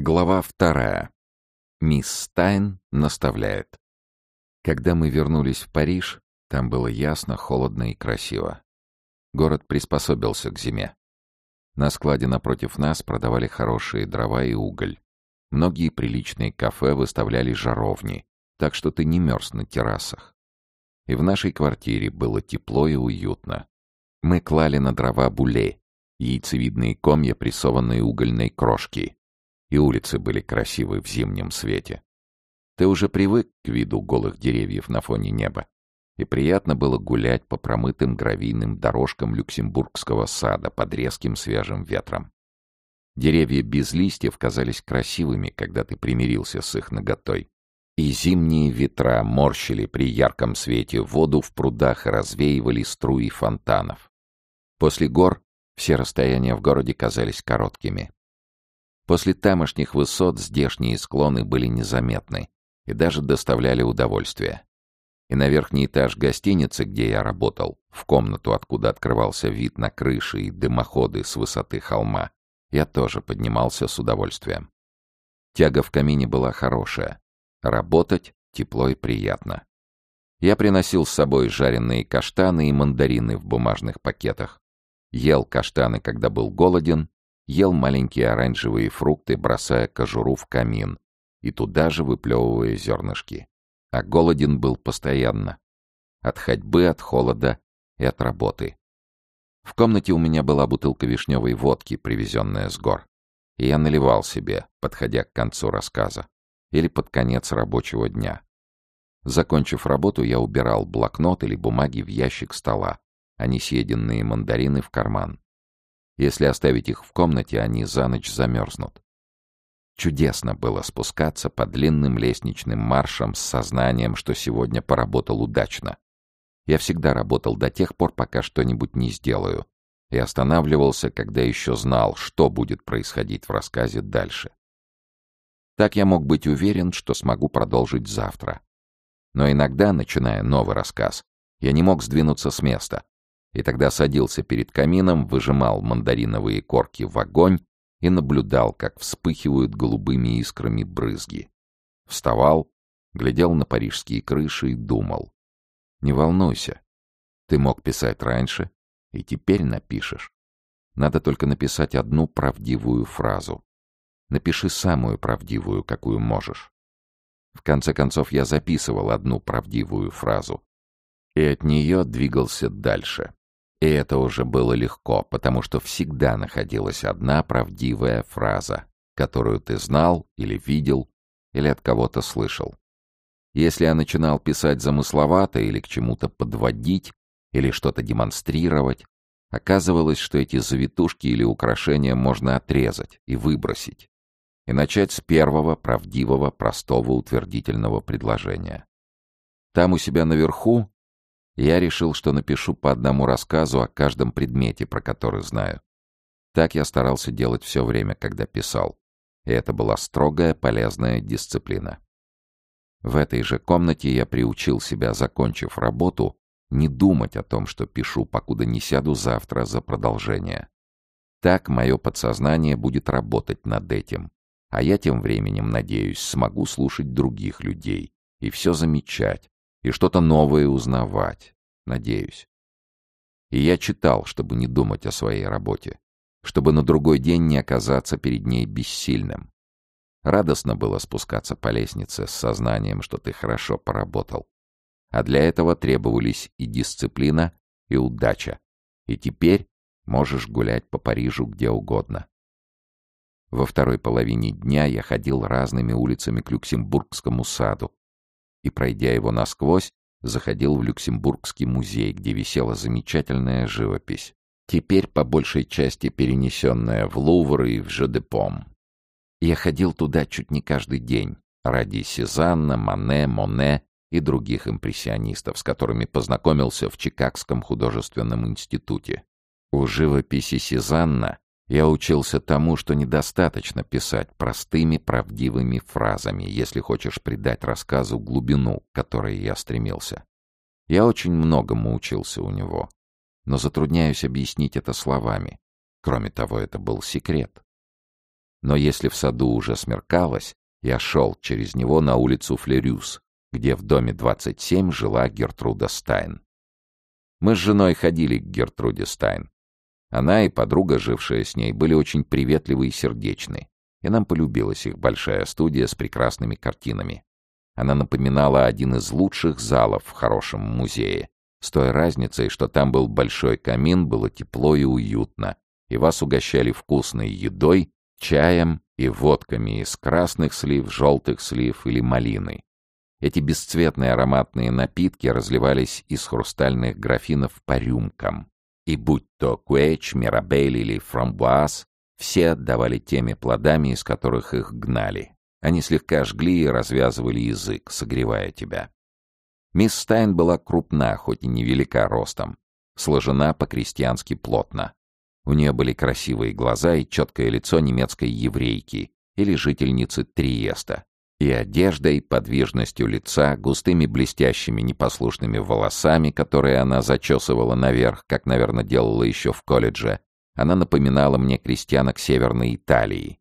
Глава вторая. Мисс Стайн наставляет. Когда мы вернулись в Париж, там было ясно, холодно и красиво. Город приспособился к зиме. На складе напротив нас продавали хорошие дрова и уголь. Многие приличные кафе выставляли жаровни, так что ты не мерз на террасах. И в нашей квартире было тепло и уютно. Мы клали на дрова буле, яйцевидные комья прессованной угольной крошки, и улицы были красивы в зимнем свете. Ты уже привык к виду голых деревьев на фоне неба, и приятно было гулять по промытым гравийным дорожкам Люксембургского сада под резким свежим ветром. Деревья без листьев казались красивыми, когда ты примирился с их наготой. И зимние ветра морщили при ярком свете воду в прудах и развеивали струи фонтанов. После гор все расстояния в городе казались короткими. После тамошних высот здешние склоны были незаметны и даже доставляли удовольствие. И на верхний этаж гостиницы, где я работал, в комнату, откуда открывался вид на крыши и дымоходы с высоты холма, я тоже поднимался с удовольствием. Тяга в камине была хорошая. Работать тепло и приятно. Я приносил с собой жареные каштаны и мандарины в бумажных пакетах. Ел каштаны, когда был голоден, ел маленькие оранжевые фрукты, бросая кожуру в камин и туда же выплевывая зернышки. А голоден был постоянно. От ходьбы, от холода и от работы. В комнате у меня была бутылка вишневой водки, привезенная с гор. И я наливал себе, подходя к концу рассказа. Или под конец рабочего дня. Закончив работу, я убирал блокнот или бумаги в ящик стола, а несъеденные мандарины в карман. Если оставить их в комнате, они за ночь замерзнут. Чудесно было спускаться по длинным лестничным маршам с сознанием, что сегодня поработал удачно. Я всегда работал до тех пор, пока что-нибудь не сделаю, и останавливался, когда еще знал, что будет происходить в рассказе дальше. Так я мог быть уверен, что смогу продолжить завтра. Но иногда, начиная новый рассказ, я не мог сдвинуться с места, и тогда садился перед камином, выжимал мандариновые корки в огонь и наблюдал, как вспыхивают голубыми искрами брызги. Вставал, глядел на парижские крыши и думал. «Не волнуйся. Ты мог писать раньше, и теперь напишешь. Надо только написать одну правдивую фразу. Напиши самую правдивую, какую можешь». В конце концов, я записывал одну правдивую фразу, и от нее двигался дальше. И это уже было легко, потому что всегда находилась одна правдивая фраза, которую ты знал или видел, или от кого-то слышал. Если я начинал писать замысловато или к чему-то подводить, или что-то демонстрировать, оказывалось, что эти завитушки или украшения можно отрезать и выбросить, и начать с первого правдивого, простого, утвердительного предложения. Там у себя наверху я решил, что напишу по одному рассказу о каждом предмете, про который знаю. Так я старался делать все время, когда писал. И это была строгая, полезная дисциплина. В этой же комнате я приучил себя, закончив работу, не думать о том, что пишу, покуда не сяду завтра за продолжение. Так мое подсознание будет работать над этим. А я тем временем, надеюсь, смогу слушать других людей и все замечать, и что-то новое узнавать, надеюсь. И я читал, чтобы не думать о своей работе, чтобы на другой день не оказаться перед ней бессильным. Радостно было спускаться по лестнице с сознанием, что ты хорошо поработал. А для этого требовались и дисциплина, и удача. И теперь можешь гулять по Парижу где угодно. Во второй половине дня я ходил разными улицами к Люксембургскому саду, и, пройдя его насквозь, заходил в Люксембургский музей, где висела замечательная живопись, теперь по большей части перенесенная в Лувр и в Жодепом. Я ходил туда чуть не каждый день, ради Сезанна, Мане, Моне и других импрессионистов, с которыми познакомился в Чикагском художественном институте. У живописи Сезанна я учился тому, что недостаточно писать простыми, правдивыми фразами, если хочешь придать рассказу глубину, к которой я стремился. Я очень многому учился у него, но затрудняюсь объяснить это словами. Кроме того, это был секрет. Но если в саду уже смеркалось, я шел через него на улицу Флерюс, где в доме 27 жила Гертруда Стайн. Мы с женой ходили к Гертруде Стайн. Она и подруга, жившая с ней, были очень приветливы и сердечны, и нам полюбилась их большая студия с прекрасными картинами. Она напоминала один из лучших залов в хорошем музее, с той разницей, что там был большой камин, было тепло и уютно, и вас угощали вкусной едой, чаем и водками из красных слив, желтых слив или малины. Эти бесцветные ароматные напитки разливались из хрустальных графинов по рюмкам. И будь то куэч, мирабель или фрамбуаз, все отдавали теми плодами, из которых их гнали. Они слегка жгли и развязывали язык, согревая тебя. Мисс Стайн была крупна, хоть и невелика ростом, сложена по-крестьянски плотно. У нее были красивые глаза и четкое лицо немецкой еврейки или жительницы Триеста. И одеждой, подвижностью лица, густыми блестящими непослушными волосами, которые она зачесывала наверх, как, наверное, делала еще в колледже, она напоминала мне крестьянок Северной Италии.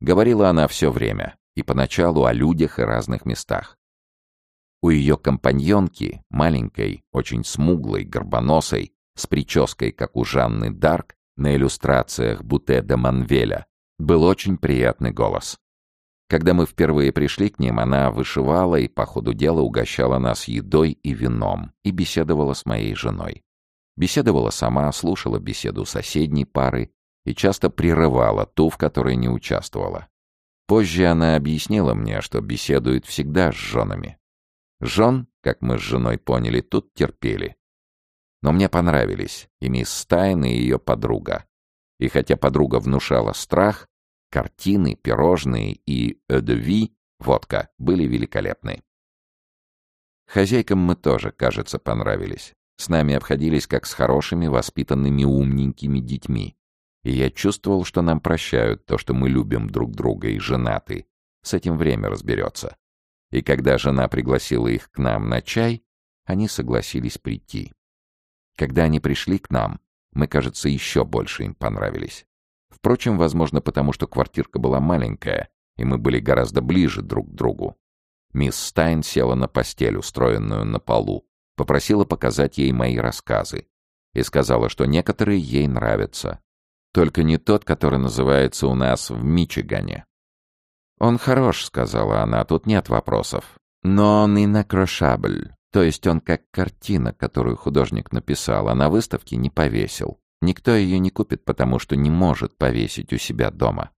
Говорила она все время, и поначалу о людях и разных местах. У ее компаньонки, маленькой, очень смуглой, горбоносой, с прической, как у Жанны Дарк, на иллюстрациях Буте де Манвеля, был очень приятный голос. Когда мы впервые пришли к ним, она вышивала и по ходу дела угощала нас едой и вином и беседовала с моей женой. Беседовала сама, слушала беседу соседней пары и часто прерывала ту, в которой не участвовала. Позже она объяснила мне, что беседует всегда с женами. Жен, как мы с женой поняли, тут терпели. Но мне понравились и мисс Стайн, и ее подруга. И хотя подруга внушала страх, картины, пирожные и эдеви, водка, были великолепны. Хозяйкам мы тоже, кажется, понравились. С нами обходились как с хорошими, воспитанными, умненькими детьми. И я чувствовал, что нам прощают то, что мы любим друг друга и женаты. С этим время разберется. И когда жена пригласила их к нам на чай, они согласились прийти. Когда они пришли к нам, мы, кажется, еще больше им понравились. Впрочем, возможно, потому что квартирка была маленькая, и мы были гораздо ближе друг к другу. Мисс Стайн села на постель, устроенную на полу, попросила показать ей мои рассказы и сказала, что некоторые ей нравятся. Только не тот, который называется у нас в Мичигане. «Он хорош», — сказала она, — «тут нет вопросов. Но он инакрошабль. То есть он как картина, которую художник написал, а на выставке не повесил. Никто ее не купит, потому что не может повесить у себя дома.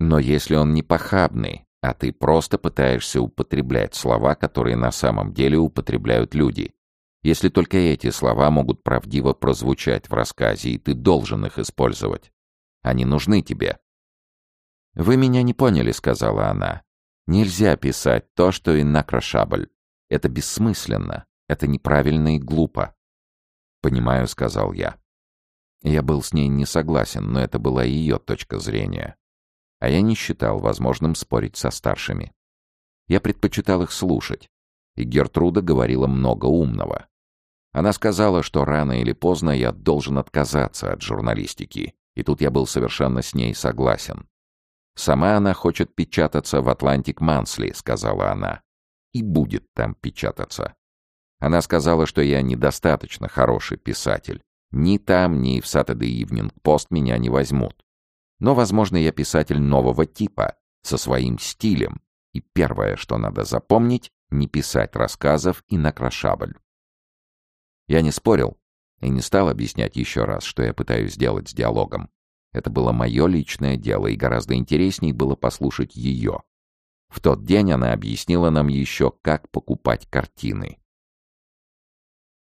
Но если он не похабный, а ты просто пытаешься употреблять слова, которые на самом деле употребляют люди, если только эти слова могут правдиво прозвучать в рассказе, и ты должен их использовать. Они нужны тебе. «Вы меня не поняли», — сказала она. «Нельзя писать то, что иннакрашабль. Это бессмысленно, это неправильно и глупо. «Понимаю», — сказал я. Я был с ней не согласен, но это была ее точка зрения. А я не считал возможным спорить со старшими. Я предпочитал их слушать, и Гертруда говорила много умного. Она сказала, что рано или поздно я должен отказаться от журналистики, и тут я был совершенно с ней согласен. «Сама она хочет печататься в «Атлантик Мансли», — сказала она и будет там печататься. Она сказала, что я недостаточно хороший писатель. Ни там, ни в Saturday Evening Post меня не возьмут. Но, возможно, я писатель нового типа, со своим стилем. И первое, что надо запомнить, не писать рассказов и на крошабль. Я не спорил и не стал объяснять еще раз, что я пытаюсь сделать с диалогом. Это было мое личное дело, и гораздо интересней было послушать ее, в тот день она объяснила нам еще, как покупать картины.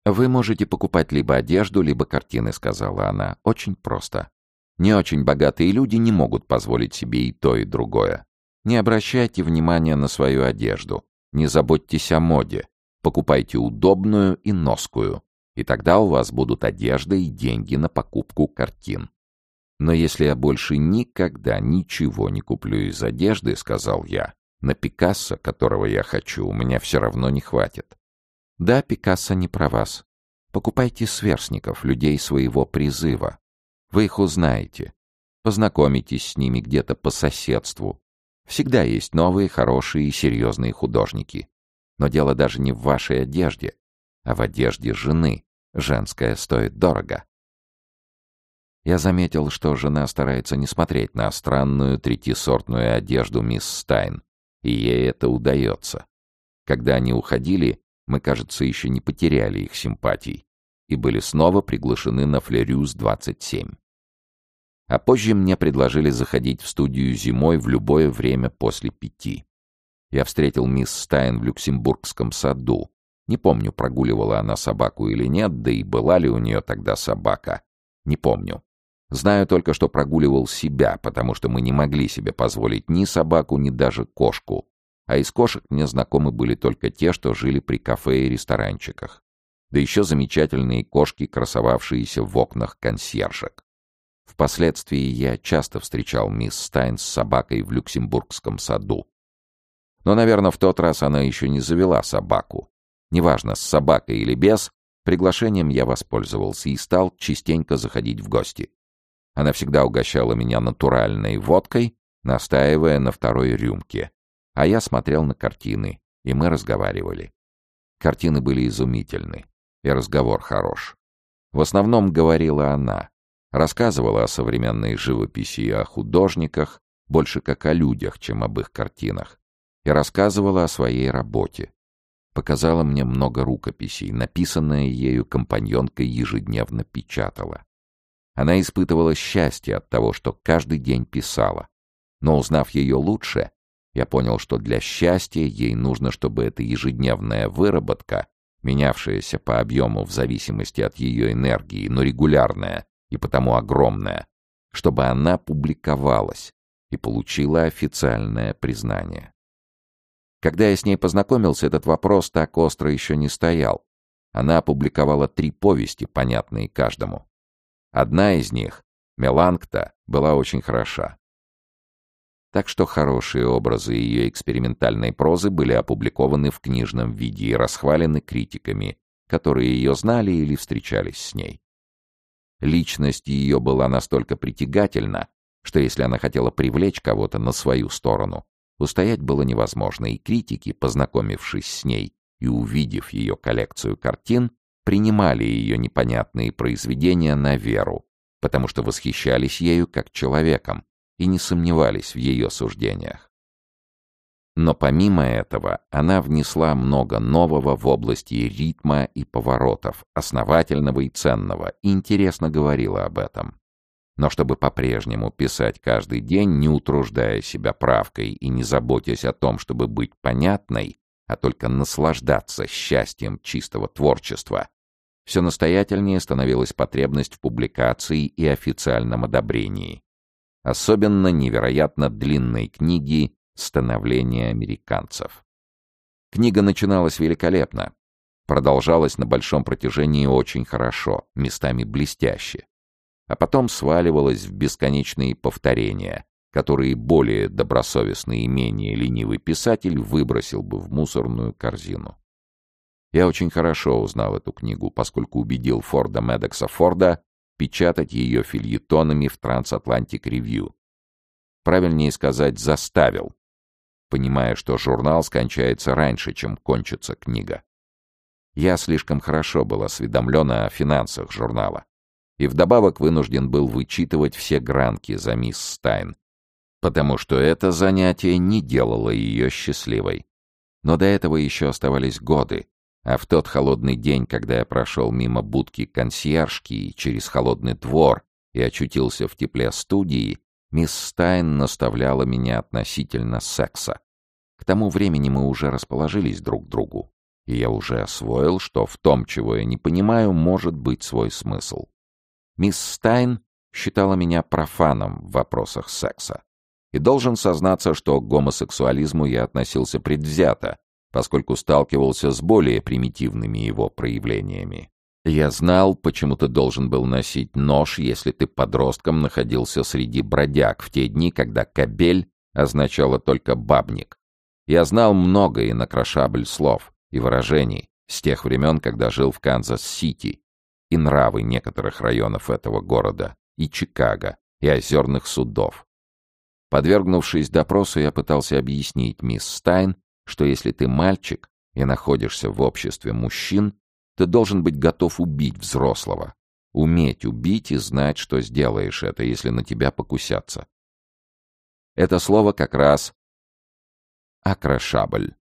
«Вы можете покупать либо одежду, либо картины», — сказала она. «Очень просто. Не очень богатые люди не могут позволить себе и то, и другое. Не обращайте внимания на свою одежду. Не заботьтесь о моде. Покупайте удобную и носкую. И тогда у вас будут одежда и деньги на покупку картин. Но если я больше никогда ничего не куплю из одежды, — сказал я, на Пикассо, которого я хочу, у меня все равно не хватит. Да, Пикассо не про вас. Покупайте сверстников, людей своего призыва. Вы их узнаете. Познакомитесь с ними где-то по соседству. Всегда есть новые, хорошие и серьезные художники. Но дело даже не в вашей одежде, а в одежде жены. Женская стоит дорого. Я заметил, что жена старается не смотреть на странную третисортную одежду мисс Стайн, и ей это удается. Когда они уходили, мы, кажется, еще не потеряли их симпатий и были снова приглашены на Флерюс-27. А позже мне предложили заходить в студию зимой в любое время после пяти. Я встретил мисс Стайн в Люксембургском саду. Не помню, прогуливала она собаку или нет, да и была ли у нее тогда собака. Не помню. Знаю только, что прогуливал себя, потому что мы не могли себе позволить ни собаку, ни даже кошку. А из кошек мне знакомы были только те, что жили при кафе и ресторанчиках. Да еще замечательные кошки, красовавшиеся в окнах консьержек. Впоследствии я часто встречал мисс Стайн с собакой в Люксембургском саду. Но, наверное, в тот раз она еще не завела собаку. Неважно, с собакой или без, приглашением я воспользовался и стал частенько заходить в гости. Она всегда угощала меня натуральной водкой, настаивая на второй рюмке. А я смотрел на картины, и мы разговаривали. Картины были изумительны, и разговор хорош. В основном говорила она. Рассказывала о современной живописи и о художниках, больше как о людях, чем об их картинах. И рассказывала о своей работе. Показала мне много рукописей, написанное ею компаньонкой ежедневно печатала. Она испытывала счастье от того, что каждый день писала. Но узнав ее лучше, я понял, что для счастья ей нужно, чтобы эта ежедневная выработка, менявшаяся по объему в зависимости от ее энергии, но регулярная и потому огромная, чтобы она публиковалась и получила официальное признание. Когда я с ней познакомился, этот вопрос так остро еще не стоял. Она опубликовала три повести, понятные каждому. Одна из них, Меланкта, была очень хороша. Так что хорошие образы ее экспериментальной прозы были опубликованы в книжном виде и расхвалены критиками, которые ее знали или встречались с ней. Личность ее была настолько притягательна, что если она хотела привлечь кого-то на свою сторону, устоять было невозможно, и критики, познакомившись с ней и увидев ее коллекцию картин, принимали ее непонятные произведения на веру, потому что восхищались ею как человеком и не сомневались в ее суждениях. Но помимо этого, она внесла много нового в области ритма и поворотов, основательного и ценного, и интересно говорила об этом. Но чтобы по-прежнему писать каждый день, не утруждая себя правкой и не заботясь о том, чтобы быть понятной, а только наслаждаться счастьем чистого творчества, все настоятельнее становилась потребность в публикации и официальном одобрении. Особенно невероятно длинной книги «Становление американцев». Книга начиналась великолепно, продолжалась на большом протяжении очень хорошо, местами блестяще, а потом сваливалась в бесконечные повторения, которые более добросовестный и менее ленивый писатель выбросил бы в мусорную корзину. Я очень хорошо узнал эту книгу, поскольку убедил Форда Медекса Форда печатать ее фильетонами в Трансатлантик Ревью. Правильнее сказать, заставил, понимая, что журнал скончается раньше, чем кончится книга. Я слишком хорошо был осведомлен о финансах журнала и вдобавок вынужден был вычитывать все гранки за мисс Стайн, потому что это занятие не делало ее счастливой. Но до этого еще оставались годы, а в тот холодный день, когда я прошел мимо будки консьержки через холодный двор и очутился в тепле студии, мисс Стайн наставляла меня относительно секса. К тому времени мы уже расположились друг к другу, и я уже освоил, что в том, чего я не понимаю, может быть свой смысл. Мисс Стайн считала меня профаном в вопросах секса. И должен сознаться, что к гомосексуализму я относился предвзято, поскольку сталкивался с более примитивными его проявлениями. Я знал, почему ты должен был носить нож, если ты подростком находился среди бродяг в те дни, когда «кабель» означало только «бабник». Я знал много и inaccrochable слов и выражений с тех времен, когда жил в Канзас-Сити, и нравы некоторых районов этого города, и Чикаго, и озерных судов. Подвергнувшись допросу, я пытался объяснить мисс Стайн, что если ты мальчик и находишься в обществе мужчин, ты должен быть готов убить взрослого, уметь убить и знать, что сделаешь это, если на тебя покусятся. Это слово как раз «акрошабль».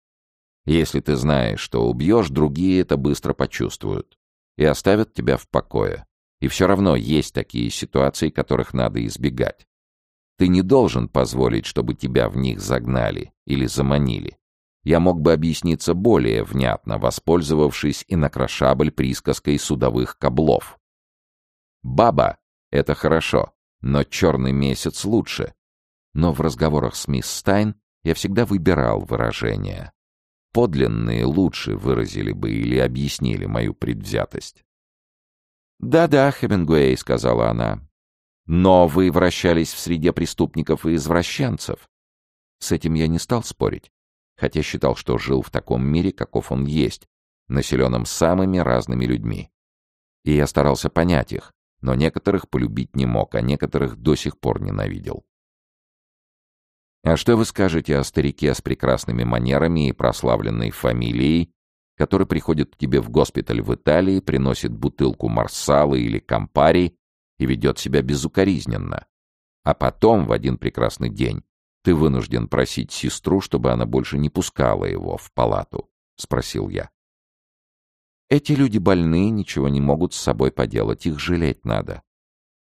Если ты знаешь, что убьешь, другие это быстро почувствуют и оставят тебя в покое. И все равно есть такие ситуации, которых надо избегать. Ты не должен позволить, чтобы тебя в них загнали или заманили. Я мог бы объясниться более внятно, воспользовавшись и на присказкой судовых каблов. «Баба» — это хорошо, но «черный месяц» лучше. Но в разговорах с мисс Стайн я всегда выбирал выражения. Подлинные лучше выразили бы или объяснили мою предвзятость. «Да-да, Хемингуэй», — сказала она. «Но вы вращались в среде преступников и извращенцев». С этим я не стал спорить, хотя считал, что жил в таком мире, каков он есть, населенном самыми разными людьми. И я старался понять их, но некоторых полюбить не мог, а некоторых до сих пор ненавидел. А что вы скажете о старике с прекрасными манерами и прославленной фамилией, который приходит к тебе в госпиталь в Италии, приносит бутылку марсала или кампари и ведет себя безукоризненно? А потом, в один прекрасный день, ты вынужден просить сестру, чтобы она больше не пускала его в палату? — спросил я. Эти люди больны, ничего не могут с собой поделать, их жалеть надо.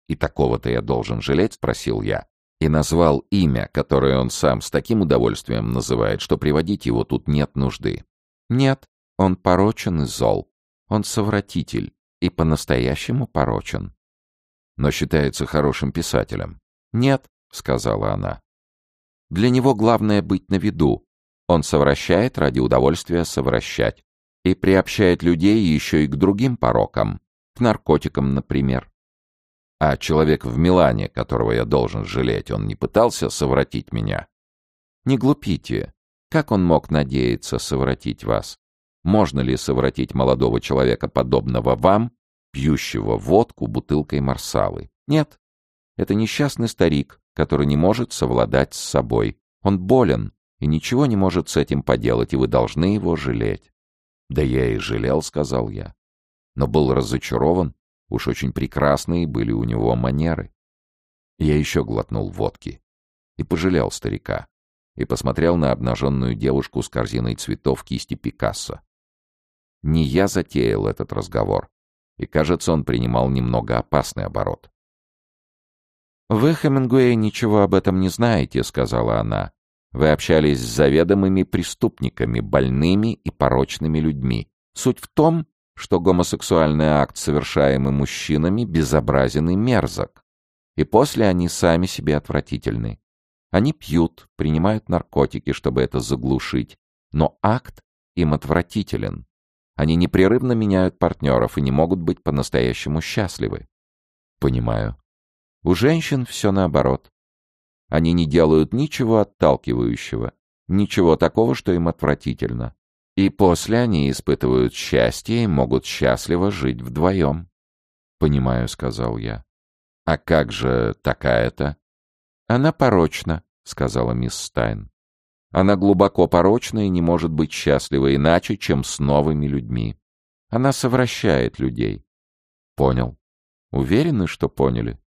«И такого-то я должен жалеть?» — спросил я и назвал имя, которое он сам с таким удовольствием называет, что приводить его тут нет нужды. Нет, он порочен и зол. Он совратитель и по-настоящему порочен. Но считается хорошим писателем. Нет, сказала она. Для него главное быть на виду. Он совращает ради удовольствия совращать и приобщает людей еще и к другим порокам, к наркотикам, например. А человек в Милане, которого я должен жалеть, он не пытался совратить меня? Не глупите. Как он мог надеяться совратить вас? Можно ли совратить молодого человека, подобного вам, пьющего водку бутылкой марсалы? Нет. Это несчастный старик, который не может совладать с собой. Он болен и ничего не может с этим поделать, и вы должны его жалеть. Да я и жалел, сказал я. Но был разочарован, Уж очень прекрасные были у него манеры. Я еще глотнул водки и пожалел старика, и посмотрел на обнаженную девушку с корзиной цветов кисти Пикассо. Не я затеял этот разговор, и, кажется, он принимал немного опасный оборот. «Вы, Хемингуэй, ничего об этом не знаете», — сказала она. «Вы общались с заведомыми преступниками, больными и порочными людьми. Суть в том, что гомосексуальный акт, совершаемый мужчинами, безобразен и мерзок. И после они сами себе отвратительны. Они пьют, принимают наркотики, чтобы это заглушить, но акт им отвратителен. Они непрерывно меняют партнеров и не могут быть по-настоящему счастливы. Понимаю. У женщин все наоборот. Они не делают ничего отталкивающего, ничего такого, что им отвратительно. И после они испытывают счастье и могут счастливо жить вдвоем. «Понимаю», — сказал я. «А как же такая-то?» «Она порочна», — сказала мисс Стайн. «Она глубоко порочна и не может быть счастлива иначе, чем с новыми людьми. Она совращает людей». «Понял. Уверены, что поняли?»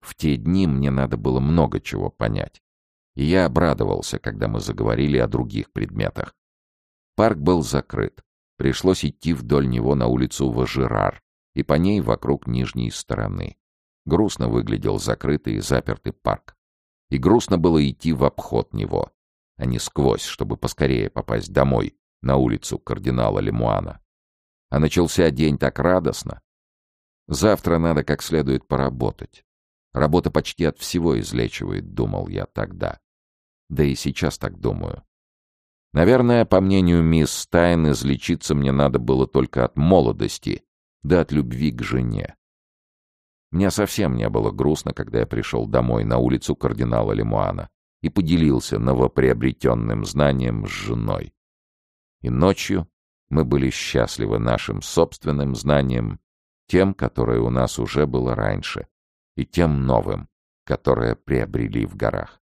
В те дни мне надо было много чего понять. И я обрадовался, когда мы заговорили о других предметах. Парк был закрыт. Пришлось идти вдоль него на улицу Важирар и по ней вокруг нижней стороны. Грустно выглядел закрытый и запертый парк. И грустно было идти в обход него, а не сквозь, чтобы поскорее попасть домой, на улицу кардинала Лемуана. А начался день так радостно. Завтра надо как следует поработать. Работа почти от всего излечивает, думал я тогда. Да и сейчас так думаю. Наверное, по мнению мисс Стайн, излечиться мне надо было только от молодости, да от любви к жене. Мне совсем не было грустно, когда я пришел домой на улицу кардинала Лемуана и поделился новоприобретенным знанием с женой. И ночью мы были счастливы нашим собственным знанием, тем, которое у нас уже было раньше, и тем новым, которое приобрели в горах.